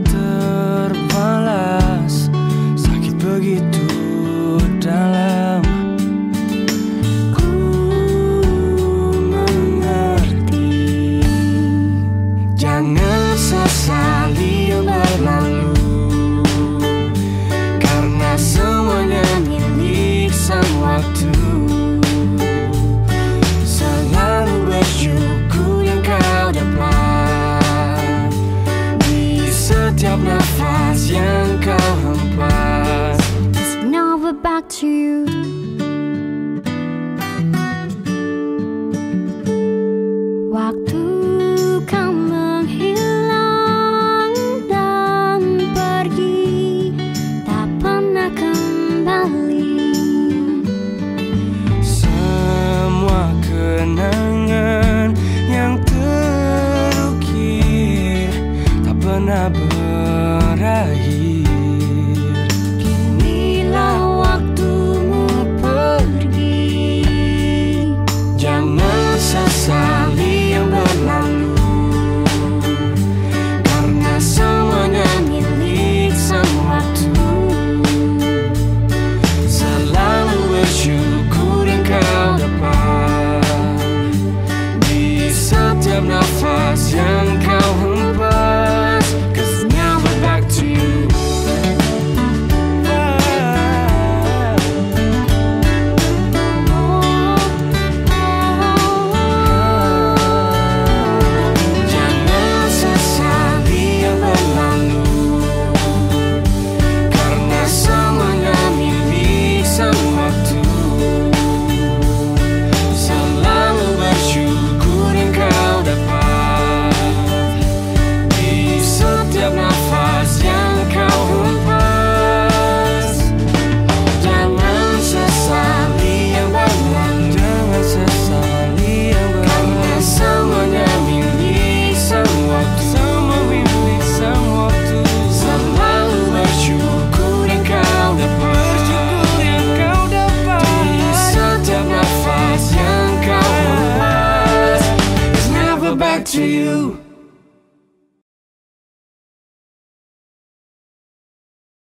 terbalas. Sakit begitu dalam. Ku mengerti. Jangan sesali yang berlalu. Karena semua you. Waktu kau menghilang dan pergi Tak pernah kembali. Semua kenangan yang terukir Tak pernah berakhir. back to you.